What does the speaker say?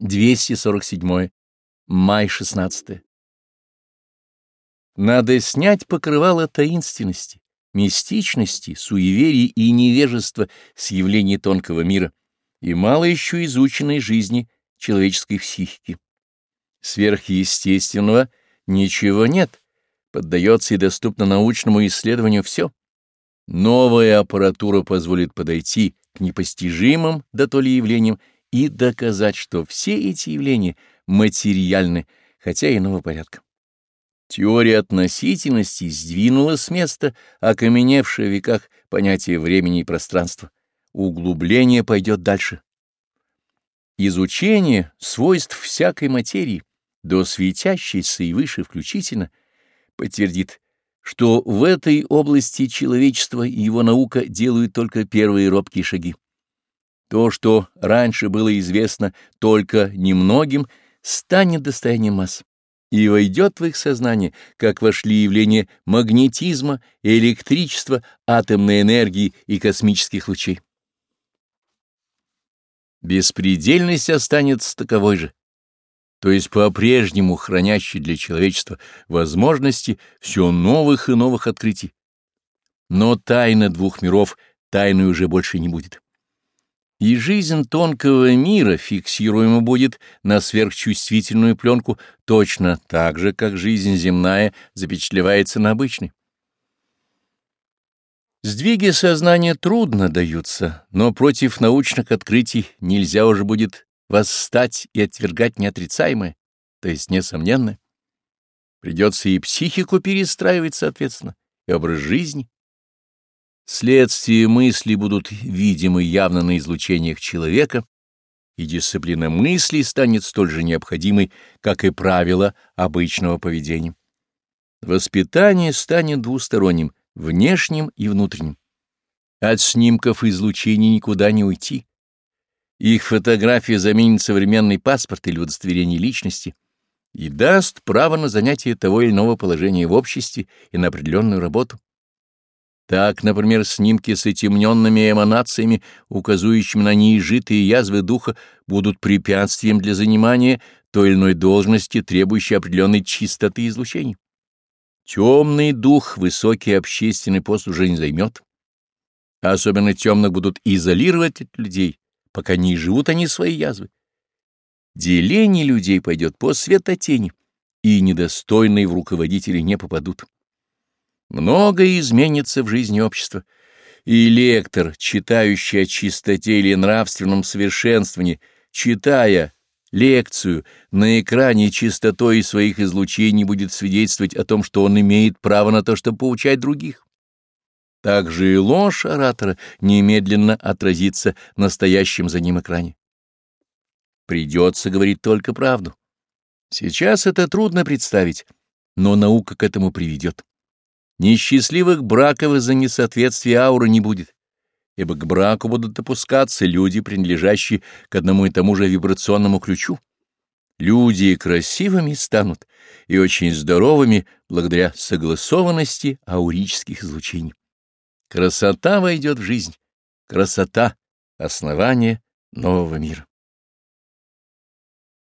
247. Май 16. Надо снять покрывало таинственности, мистичности, суеверий и невежества с явлений тонкого мира и мало еще изученной жизни человеческой психики. Сверхъестественного ничего нет, поддается и доступно научному исследованию все. Новая аппаратура позволит подойти к непостижимым дотоле явлениям и доказать, что все эти явления материальны, хотя и иного порядка. Теория относительности сдвинула с места окаменевшее в веках понятие времени и пространства. Углубление пойдет дальше. Изучение свойств всякой материи, до светящейся и выше включительно, подтвердит, что в этой области человечество и его наука делают только первые робкие шаги. То, что раньше было известно только немногим, станет достоянием масс и войдет в их сознание, как вошли явления магнетизма, электричества, атомной энергии и космических лучей. Беспредельность останется таковой же, то есть по-прежнему хранящей для человечества возможности все новых и новых открытий. Но тайна двух миров тайной уже больше не будет. И жизнь тонкого мира фиксируема будет на сверхчувствительную пленку точно так же, как жизнь земная запечатлевается на обычной. Сдвиги сознания трудно даются, но против научных открытий нельзя уже будет восстать и отвергать неотрицаемое, то есть несомненное. Придется и психику перестраивать соответственно, и образ жизни, Следствие мысли будут видимы явно на излучениях человека, и дисциплина мыслей станет столь же необходимой, как и правила обычного поведения. Воспитание станет двусторонним, внешним и внутренним. От снимков излучений никуда не уйти. Их фотография заменит современный паспорт или удостоверение личности и даст право на занятие того или иного положения в обществе и на определенную работу. Так, например, снимки с отемненными эманациями, указывающими на неизжитые язвы духа, будут препятствием для занимания той или иной должности, требующей определенной чистоты излучений. Темный дух высокий общественный пост уже не займет. А особенно темных будут изолировать от людей, пока не живут они свои язвы. Деление людей пойдет по светотени, и недостойные в руководители не попадут. Многое изменится в жизни общества. И лектор, читающий о чистоте или нравственном совершенствовании, читая лекцию, на экране чистотой своих излучений будет свидетельствовать о том, что он имеет право на то, чтобы поучать других. Также и ложь оратора немедленно отразится настоящим за ним экране. Придется говорить только правду. Сейчас это трудно представить, но наука к этому приведет. Несчастливых браков из-за несоответствия ауры не будет, ибо к браку будут допускаться люди, принадлежащие к одному и тому же вибрационному ключу. Люди красивыми станут и очень здоровыми благодаря согласованности аурических излучений. Красота войдет в жизнь. Красота — основание нового мира.